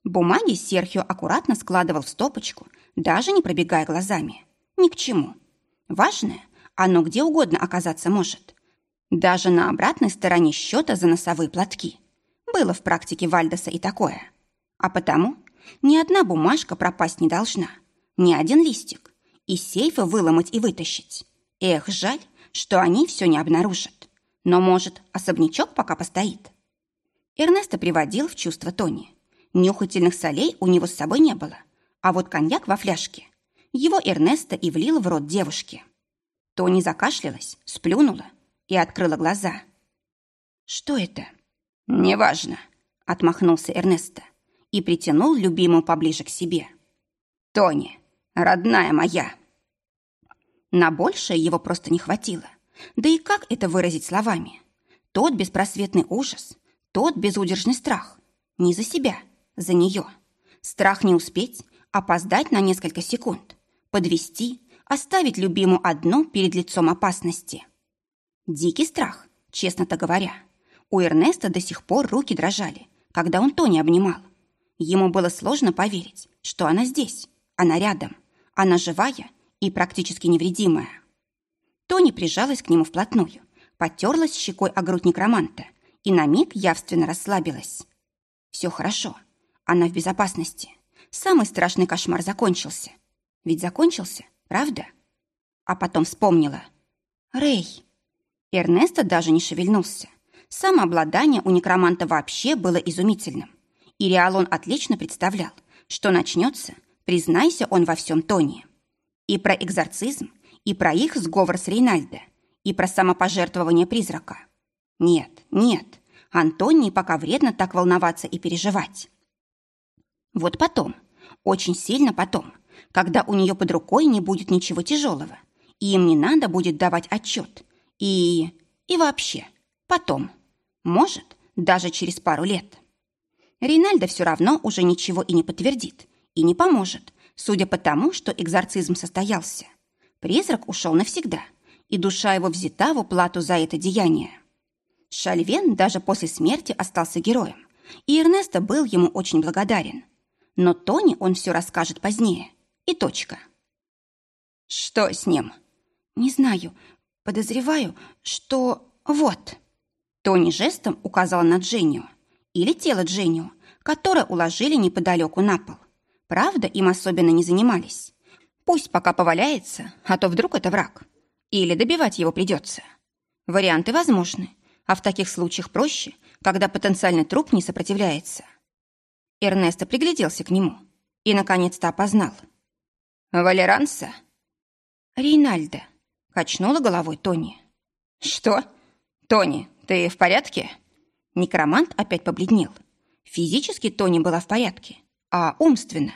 Бумаги Серхио аккуратно складывал в стопочку, даже не пробегая глазами. Ни к чему. Важное, оно где угодно оказаться может. Даже на обратной стороне счета за носовые платки. Было в практике Вальдеса и такое. А потому ни одна бумажка пропасть не должна. Ни один листик. И сейфы выломать и вытащить. Эх, жаль, что они все не обнаружат. Но, может, особнячок пока постоит. Эрнесто приводил в чувство Тони. Нюхательных солей у него с собой не было. А вот коньяк во фляжке его Эрнеста и влил в рот девушки. Тони закашлялась, сплюнула и открыла глаза. «Что это?» «Неважно», — отмахнулся Эрнеста и притянул любимую поближе к себе. «Тони, родная моя!» На большее его просто не хватило. Да и как это выразить словами? Тот беспросветный ужас, тот безудержный страх. Не за себя, за нее. Страх не успеть, опоздать на несколько секунд подвести, оставить любимую одну перед лицом опасности. Дикий страх, честно-то говоря. У Эрнеста до сих пор руки дрожали, когда он Тони обнимал. Ему было сложно поверить, что она здесь, она рядом, она живая и практически невредимая. Тони прижалась к нему вплотную, потерлась щекой о грудь некроманта и на миг явственно расслабилась. Все хорошо, она в безопасности. Самый страшный кошмар закончился – ведь закончился, правда? А потом вспомнила. Рэй. Эрнесто даже не шевельнулся. Самообладание у некроманта вообще было изумительным. И Реалон отлично представлял, что начнется, признайся он во всем Тони. И про экзорцизм, и про их сговор с Рейнальдо, и про самопожертвование призрака. Нет, нет, Антонии пока вредно так волноваться и переживать. Вот потом, очень сильно потом, когда у нее под рукой не будет ничего тяжелого, и им не надо будет давать отчет. И... и вообще, потом. Может, даже через пару лет. Ринальдо все равно уже ничего и не подтвердит, и не поможет, судя по тому, что экзорцизм состоялся. Призрак ушел навсегда, и душа его взята в уплату за это деяние. Шальвен даже после смерти остался героем, и Эрнесто был ему очень благодарен. Но Тони он все расскажет позднее, и точка. Что с ним? Не знаю. Подозреваю, что вот. Тони жестом указала на Дженнио. Или тело Дженнио, которое уложили неподалеку на пол. Правда, им особенно не занимались. Пусть пока поваляется, а то вдруг это враг. Или добивать его придется. Варианты возможны, а в таких случаях проще, когда потенциальный труп не сопротивляется. Эрнесто пригляделся к нему и, наконец-то, опознал – Валеранса?» «Рейнальдо», — качнула головой Тони. «Что? Тони, ты в порядке?» Некромант опять побледнел. Физически Тони была в порядке, а умственно.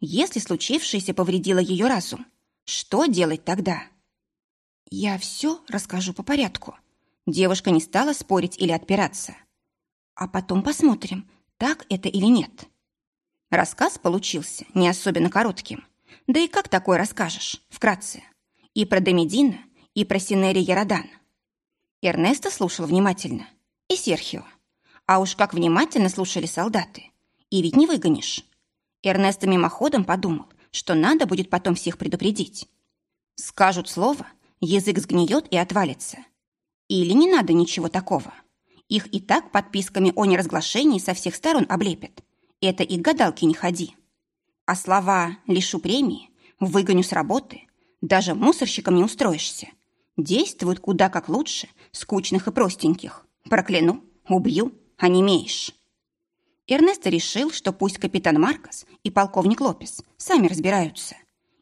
Если случившееся повредило ее разум, что делать тогда? «Я все расскажу по порядку». Девушка не стала спорить или отпираться. «А потом посмотрим, так это или нет». Рассказ получился не особенно коротким. Да и как такое расскажешь, вкратце? И про Демидина, и про Синери Ярадан. Эрнесто слушал внимательно. И Серхио. А уж как внимательно слушали солдаты. И ведь не выгонишь. Эрнесто мимоходом подумал, что надо будет потом всех предупредить. Скажут слово, язык сгниет и отвалится. Или не надо ничего такого. Их и так подписками о неразглашении со всех сторон облепят. Это и гадалки не ходи. А слова «лишу премии», «выгоню с работы», даже мусорщиком не устроишься. Действуют куда как лучше, скучных и простеньких. Прокляну, убью, а не имеешь. Эрнесто решил, что пусть капитан Маркос и полковник Лопес сами разбираются,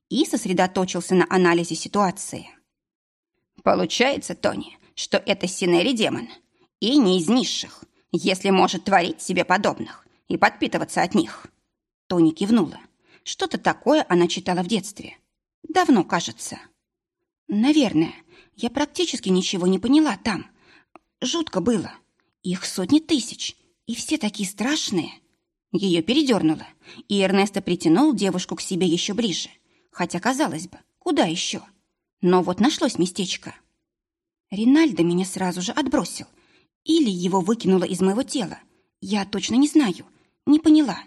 и сосредоточился на анализе ситуации. Получается, Тони, что это Синери демон, и не из низших, если может творить себе подобных и подпитываться от них. Тони кивнула. Что-то такое она читала в детстве. Давно, кажется. Наверное, я практически ничего не поняла там. Жутко было. Их сотни тысяч, и все такие страшные. Ее передернуло, и Эрнесто притянул девушку к себе еще ближе. Хотя, казалось бы, куда еще? Но вот нашлось местечко. Ринальдо меня сразу же отбросил. Или его выкинуло из моего тела. Я точно не знаю. Не поняла.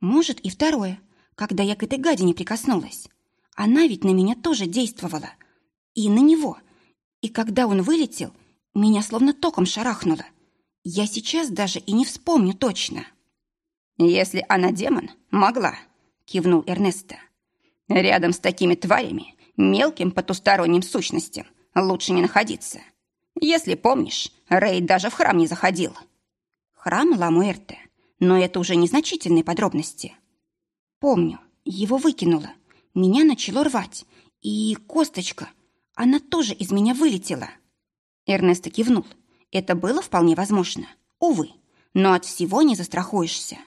Может, и второе, когда я к этой гадине прикоснулась. Она ведь на меня тоже действовала. И на него. И когда он вылетел, меня словно током шарахнуло. Я сейчас даже и не вспомню точно. «Если она демон, могла», — кивнул Эрнесто. «Рядом с такими тварями, мелким потусторонним сущностям, лучше не находиться. Если помнишь, Рэй даже в храм не заходил». «Храм Ламуэрте, но это уже незначительные подробности». «Помню, его выкинуло. Меня начало рвать. И косточка, она тоже из меня вылетела». Эрнесто кивнул. Это было вполне возможно. Увы, но от всего не застрахуешься.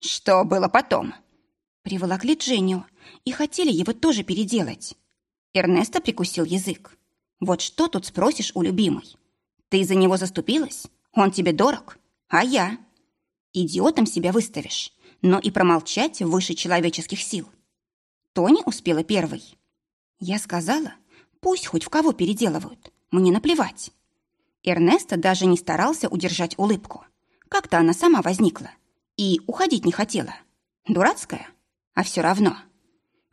Что было потом? Приволокли Дженнио и хотели его тоже переделать. Эрнесто прикусил язык. Вот что тут спросишь у любимой? Ты за него заступилась? Он тебе дорог? А я? Идиотом себя выставишь, но и промолчать выше человеческих сил. Тони успела первой. Я сказала, пусть хоть в кого переделывают, мне наплевать. Эрнесто даже не старался удержать улыбку. Как-то она сама возникла. И уходить не хотела. Дурацкая? А все равно.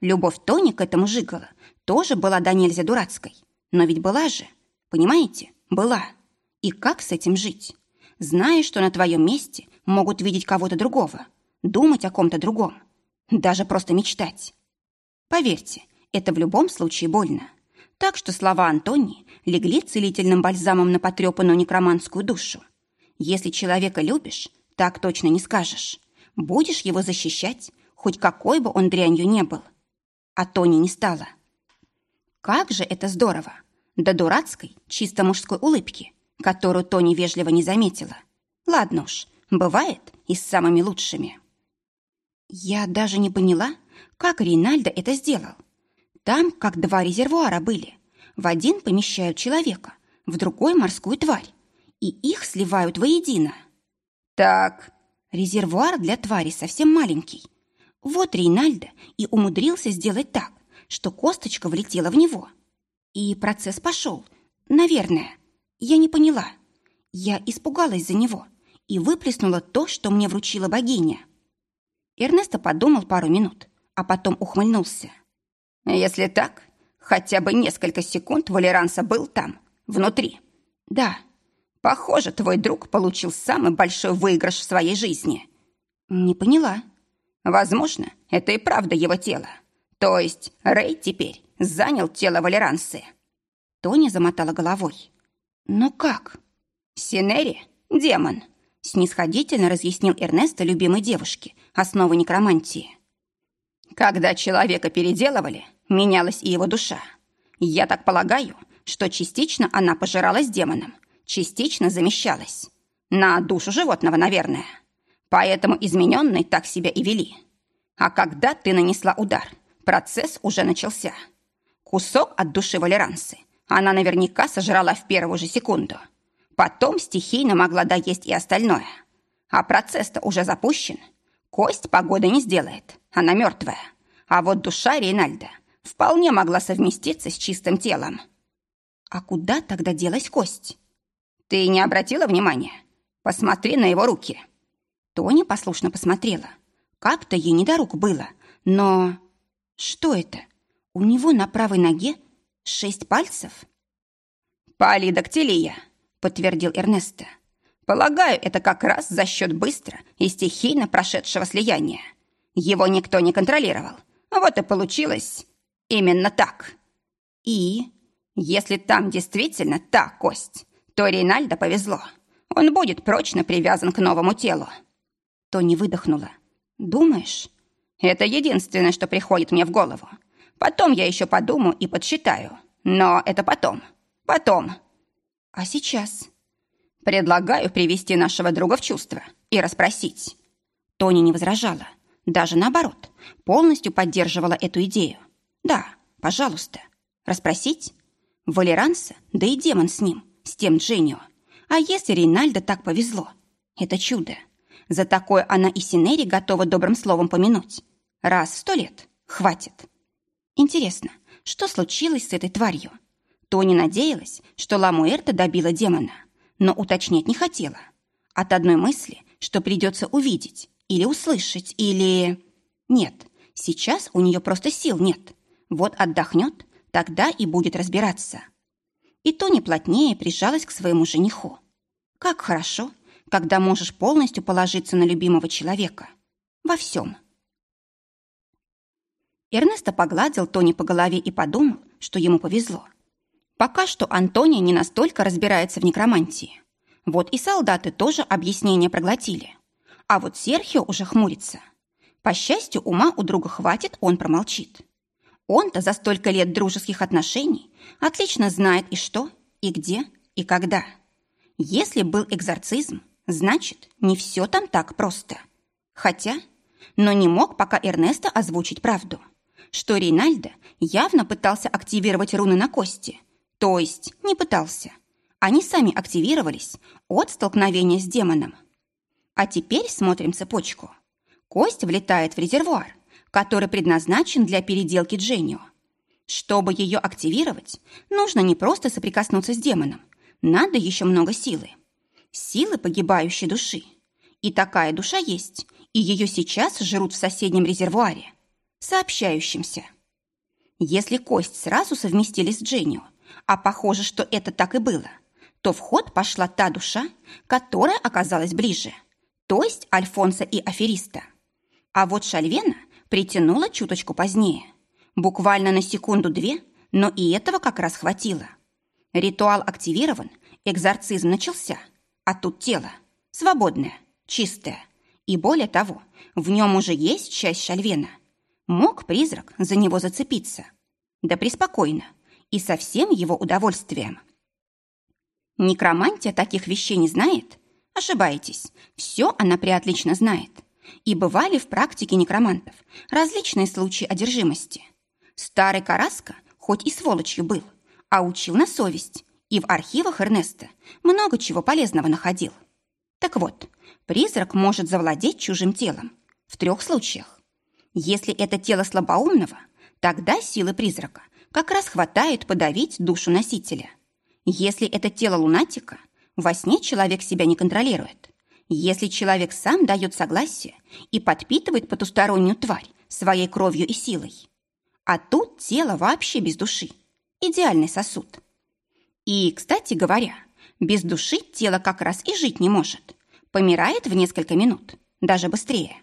Любовь Тони к этому жигала тоже была до нельзя дурацкой. Но ведь была же. Понимаете? Была. И как с этим жить? Зная, что на твоем месте могут видеть кого-то другого, думать о ком-то другом, даже просто мечтать. Поверьте, это в любом случае больно. Так что слова Антонии легли целительным бальзамом на потрепанную некроманскую душу. Если человека любишь, так точно не скажешь. Будешь его защищать, хоть какой бы он дрянью не был. А Тони не стало. Как же это здорово! До дурацкой, чисто мужской улыбки, которую Тони вежливо не заметила. Ладно уж, бывает и с самыми лучшими. Я даже не поняла, как Ринальдо это сделал. Там как два резервуара были. В один помещают человека, в другой морскую тварь, и их сливают воедино. Так, резервуар для твари совсем маленький. Вот Рейнальдо и умудрился сделать так, что косточка влетела в него. И процесс пошел. Наверное. Я не поняла. Я испугалась за него и выплеснула то, что мне вручила богиня. Эрнесто подумал пару минут, а потом ухмыльнулся. Если так, хотя бы несколько секунд Валеранса был там, внутри. Да, похоже, твой друг получил самый большой выигрыш в своей жизни. Не поняла. Возможно, это и правда его тело. То есть Рэй теперь занял тело Валерансы. Тони замотала головой. Но как? Синери — демон. Снисходительно разъяснил Эрнесто любимой девушке основы некромантии. Когда человека переделывали, менялась и его душа. Я так полагаю, что частично она пожиралась демоном, частично замещалась. На душу животного, наверное. Поэтому измененные так себя и вели. А когда ты нанесла удар, процесс уже начался. Кусок от души Валерансы она наверняка сожрала в первую же секунду. Потом стихийно могла доесть и остальное. А процесс-то уже запущен. Кость погоды не сделает, она мертвая. А вот душа Рейнальда вполне могла совместиться с чистым телом. А куда тогда делась кость? Ты не обратила внимания? Посмотри на его руки. Тоня послушно посмотрела. Как-то ей не до рук было, но... Что это? У него на правой ноге шесть пальцев? «Полидактилия», — подтвердил Эрнесто. «Полагаю, это как раз за счет быстро и стихийно прошедшего слияния. Его никто не контролировал. Вот и получилось именно так. И если там действительно та кость, то Рейнальдо повезло. Он будет прочно привязан к новому телу». Тони выдохнула. «Думаешь?» «Это единственное, что приходит мне в голову. Потом я еще подумаю и подсчитаю. Но это потом. Потом». «А сейчас?» «Предлагаю привести нашего друга в чувство и расспросить». Тони не возражала. Даже наоборот, полностью поддерживала эту идею. «Да, пожалуйста. Расспросить?» Валеранса, да и демон с ним, с тем Дженнио. А если Рейнальдо так повезло? Это чудо. За такое она и Синери готова добрым словом помянуть. Раз в сто лет. Хватит. Интересно, что случилось с этой тварью? Тони надеялась, что Ламуэрта добила демона, но уточнять не хотела. От одной мысли, что придется увидеть, или услышать, или... Нет, сейчас у нее просто сил нет. Вот отдохнет, тогда и будет разбираться. И Тони плотнее прижалась к своему жениху. Как хорошо, когда можешь полностью положиться на любимого человека. Во всем. Эрнесто погладил Тони по голове и подумал, что ему повезло. Пока что Антония не настолько разбирается в некромантии. Вот и солдаты тоже объяснения проглотили. А вот Серхио уже хмурится. По счастью, ума у друга хватит, он промолчит. Он-то за столько лет дружеских отношений отлично знает и что, и где, и когда. Если был экзорцизм, Значит, не все там так просто. Хотя, но не мог пока Эрнесто озвучить правду, что Рейнальдо явно пытался активировать руны на кости. То есть не пытался. Они сами активировались от столкновения с демоном. А теперь смотрим цепочку. Кость влетает в резервуар, который предназначен для переделки Дженнио. Чтобы ее активировать, нужно не просто соприкоснуться с демоном, надо еще много силы силы погибающей души. И такая душа есть, и ее сейчас жрут в соседнем резервуаре, сообщающемся. Если кость сразу совместили с Дженнио, а похоже, что это так и было, то в ход пошла та душа, которая оказалась ближе, то есть Альфонса и Афериста. А вот Шальвена притянула чуточку позднее, буквально на секунду-две, но и этого как раз хватило. Ритуал активирован, экзорцизм начался – а тут тело. Свободное, чистое. И более того, в нем уже есть часть шальвена. Мог призрак за него зацепиться. Да преспокойно. И со всем его удовольствием. Некромантия таких вещей не знает? Ошибаетесь. Все она приотлично знает. И бывали в практике некромантов различные случаи одержимости. Старый Караска хоть и сволочью был, а учил на совесть и в архивах Эрнеста много чего полезного находил. Так вот, призрак может завладеть чужим телом в трех случаях. Если это тело слабоумного, тогда силы призрака как раз хватает подавить душу носителя. Если это тело лунатика, во сне человек себя не контролирует. Если человек сам дает согласие и подпитывает потустороннюю тварь своей кровью и силой. А тут тело вообще без души. Идеальный сосуд. И, кстати говоря, без души тело как раз и жить не может. Помирает в несколько минут, даже быстрее.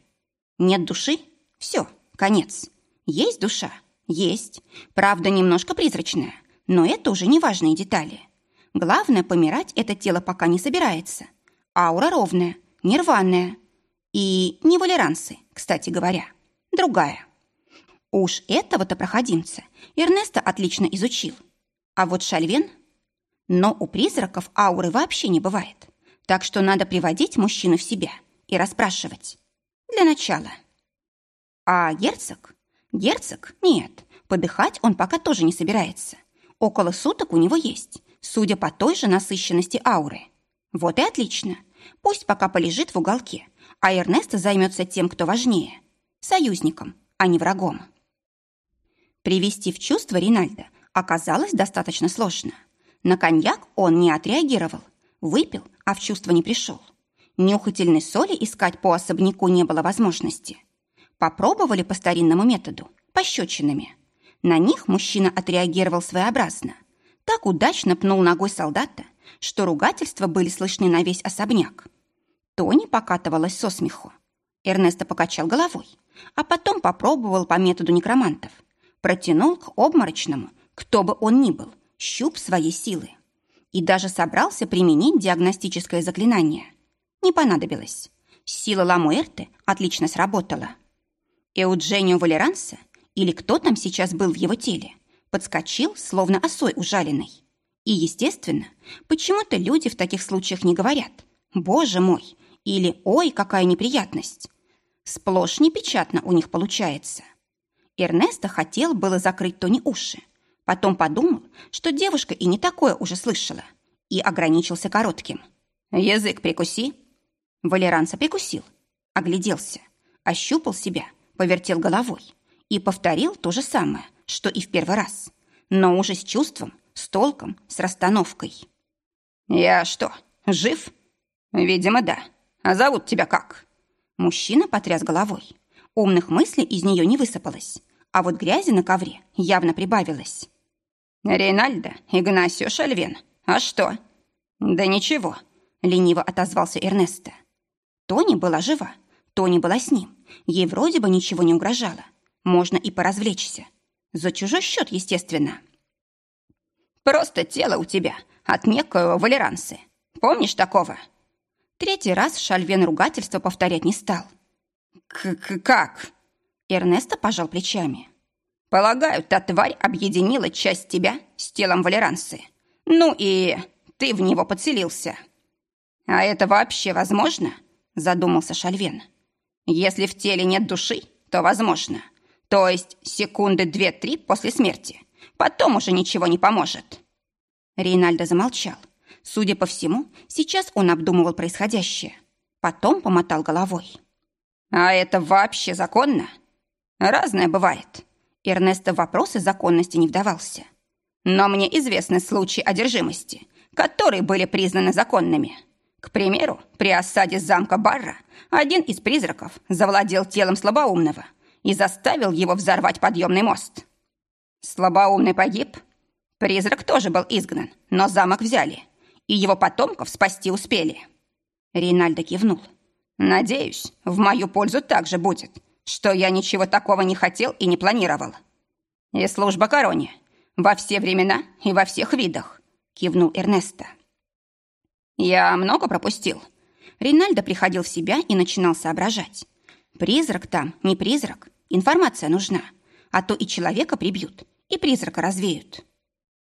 Нет души – все, конец. Есть душа? Есть. Правда, немножко призрачная, но это уже не важные детали. Главное, помирать это тело пока не собирается. Аура ровная, нерванная. И не валерансы, кстати говоря. Другая. Уж этого-то проходимца Эрнесто отлично изучил. А вот Шальвен но у призраков ауры вообще не бывает. Так что надо приводить мужчину в себя и расспрашивать. Для начала. А герцог? Герцог? Нет. Подыхать он пока тоже не собирается. Около суток у него есть, судя по той же насыщенности ауры. Вот и отлично. Пусть пока полежит в уголке, а Эрнесто займется тем, кто важнее. Союзником, а не врагом. Привести в чувство Ринальда оказалось достаточно сложно. На коньяк он не отреагировал. Выпил, а в чувство не пришел. Нюхательной соли искать по особняку не было возможности. Попробовали по старинному методу, пощечинами. На них мужчина отреагировал своеобразно. Так удачно пнул ногой солдата, что ругательства были слышны на весь особняк. Тони покатывалась со смеху. Эрнесто покачал головой, а потом попробовал по методу некромантов. Протянул к обморочному, кто бы он ни был, щуп своей силы. И даже собрался применить диагностическое заклинание. Не понадобилось. Сила Ламуэрты отлично сработала. Эудженио Валеранса, или кто там сейчас был в его теле, подскочил, словно осой ужаленный. И, естественно, почему-то люди в таких случаях не говорят «Боже мой!» или «Ой, какая неприятность!» Сплошь непечатно у них получается. Эрнесто хотел было закрыть Тони уши. Потом подумал, что девушка и не такое уже слышала, и ограничился коротким. «Язык прикуси!» Валеранца прикусил, огляделся, ощупал себя, повертел головой и повторил то же самое, что и в первый раз, но уже с чувством, с толком, с расстановкой. «Я что, жив?» «Видимо, да. А зовут тебя как?» Мужчина потряс головой. Умных мыслей из нее не высыпалось, а вот грязи на ковре явно прибавилось. «Рейнальдо Игнасио Шальвен. А что?» «Да ничего», — лениво отозвался Эрнесто. Тони была жива, Тони была с ним. Ей вроде бы ничего не угрожало. Можно и поразвлечься. За чужой счет, естественно. Просто тело у тебя от некоего Валерансы. Помнишь такого?» Третий раз Шальвен ругательство повторять не стал. К -к «Как?» Эрнесто пожал плечами. «Полагаю, та тварь объединила часть тебя с телом Валерансы. Ну и ты в него подселился». «А это вообще возможно?» задумался Шальвен. «Если в теле нет души, то возможно. То есть секунды две-три после смерти. Потом уже ничего не поможет». Рейнальдо замолчал. Судя по всему, сейчас он обдумывал происходящее. Потом помотал головой. «А это вообще законно?» «Разное бывает». Эрнесто в вопросы законности не вдавался. «Но мне известны случаи одержимости, которые были признаны законными. К примеру, при осаде замка Барра один из призраков завладел телом слабоумного и заставил его взорвать подъемный мост. Слабоумный погиб. Призрак тоже был изгнан, но замок взяли, и его потомков спасти успели. Рейнальдо кивнул. «Надеюсь, в мою пользу также будет, что я ничего такого не хотел и не планировал. И служба короне во все времена и во всех видах», кивнул Эрнесто. «Я много пропустил?» Ринальдо приходил в себя и начинал соображать. «Призрак там, не призрак. Информация нужна. А то и человека прибьют, и призрака развеют».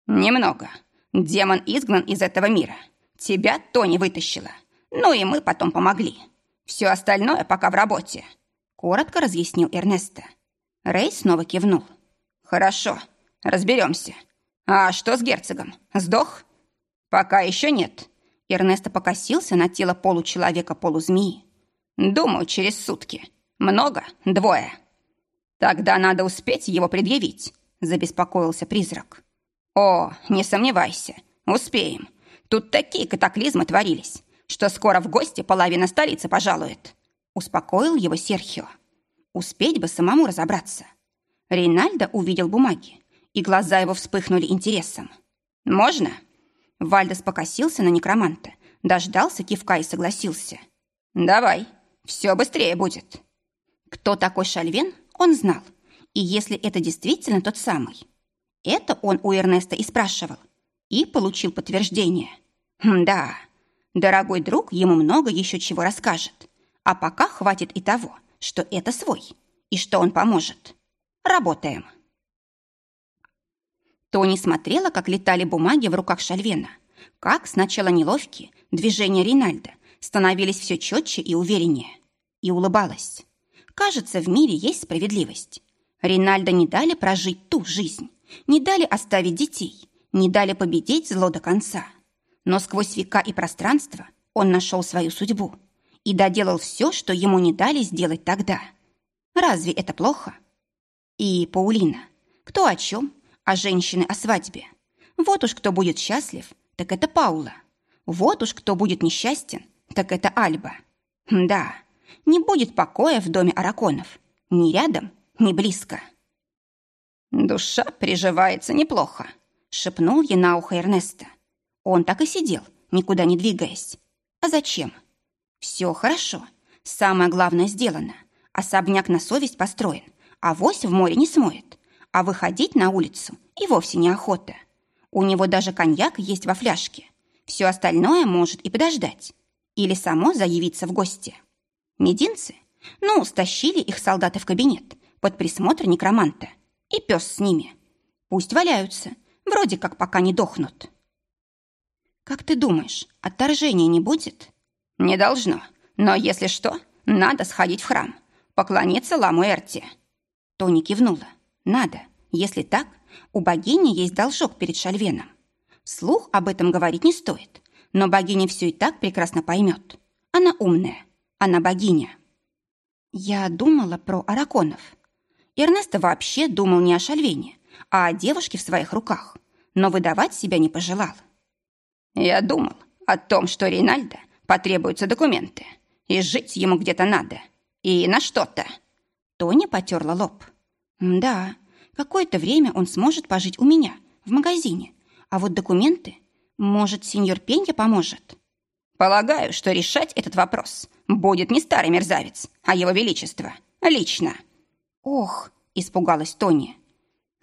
«Немного. Демон изгнан из этого мира. Тебя Тони вытащила. Ну и мы потом помогли. Все остальное пока в работе», — коротко разъяснил Эрнесто. Рэй снова кивнул. «Хорошо, разберемся. А что с герцогом? Сдох?» «Пока еще нет. Эрнесто покосился на тело получеловека-полузмеи. «Думаю, через сутки. Много? Двое. Тогда надо успеть его предъявить», — забеспокоился призрак. «О, не сомневайся, успеем. Тут такие катаклизмы творились, что скоро в гости половина столицы пожалует», — успокоил его Серхио. «Успеть бы самому разобраться». Рейнальдо увидел бумаги, и глаза его вспыхнули интересом. «Можно?» Вальдес покосился на некроманта, дождался кивка и согласился. «Давай, все быстрее будет». Кто такой Шальвен, он знал. И если это действительно тот самый. Это он у Эрнеста и спрашивал. И получил подтверждение. да, дорогой друг ему много еще чего расскажет. А пока хватит и того, что это свой, и что он поможет. Работаем. Тони смотрела, как летали бумаги в руках Шальвена. Как сначала неловкие движения Ринальда становились все четче и увереннее. И улыбалась. Кажется, в мире есть справедливость. Ринальда не дали прожить ту жизнь, не дали оставить детей, не дали победить зло до конца. Но сквозь века и пространство он нашел свою судьбу и доделал все, что ему не дали сделать тогда. Разве это плохо? И Паулина. Кто о чем? а женщины о свадьбе. Вот уж кто будет счастлив, так это Паула. Вот уж кто будет несчастен, так это Альба. Да, не будет покоя в доме Араконов. Ни рядом, ни близко. «Душа приживается неплохо», — шепнул ей на ухо Эрнеста. Он так и сидел, никуда не двигаясь. А зачем? Все хорошо. Самое главное сделано. Особняк на совесть построен, а вось в море не смоет. А выходить на улицу и вовсе неохота. У него даже коньяк есть во фляжке. Все остальное может и подождать. Или само заявиться в гости. Мединцы? Ну, стащили их солдаты в кабинет под присмотр некроманта. И пес с ними. Пусть валяются, вроде как пока не дохнут. Как ты думаешь, отторжения не будет? Не должно. Но если что, надо сходить в храм. Поклониться Ламу Эрти. Тони кивнула. Надо. Если так, у богини есть должок перед Шальвеном. Слух об этом говорить не стоит, но богиня все и так прекрасно поймет. Она умная, она богиня. Я думала про араконов. Эрнесто вообще думал не о Шальвене, а о девушке в своих руках, но выдавать себя не пожелал. Я думал о том, что Рейнальдо потребуются документы, и жить ему где-то надо, и на что-то. Тоня потерла лоб. Да, Какое-то время он сможет пожить у меня, в магазине. А вот документы... Может, сеньор Пенья поможет? Полагаю, что решать этот вопрос будет не старый мерзавец, а его величество. Лично. Ох, испугалась Тони.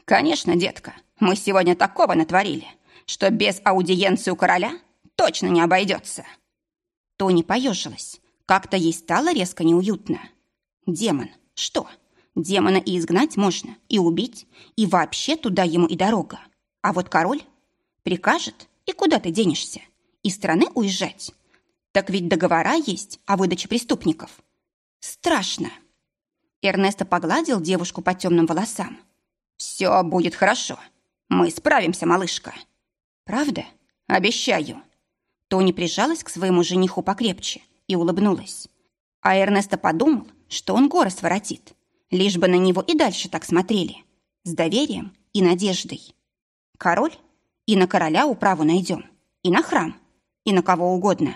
Конечно, детка, мы сегодня такого натворили, что без аудиенции у короля точно не обойдется. Тони поежилась. Как-то ей стало резко неуютно. Демон, что? Демона и изгнать можно, и убить, и вообще туда ему и дорога. А вот король прикажет, и куда ты денешься? Из страны уезжать? Так ведь договора есть о выдаче преступников. Страшно. Эрнесто погладил девушку по темным волосам. «Все будет хорошо. Мы справимся, малышка». «Правда? Обещаю». Тони прижалась к своему жениху покрепче и улыбнулась. А Эрнесто подумал, что он горы своротит, лишь бы на него и дальше так смотрели, с доверием и надеждой. Король? И на короля управу найдем, и на храм, и на кого угодно.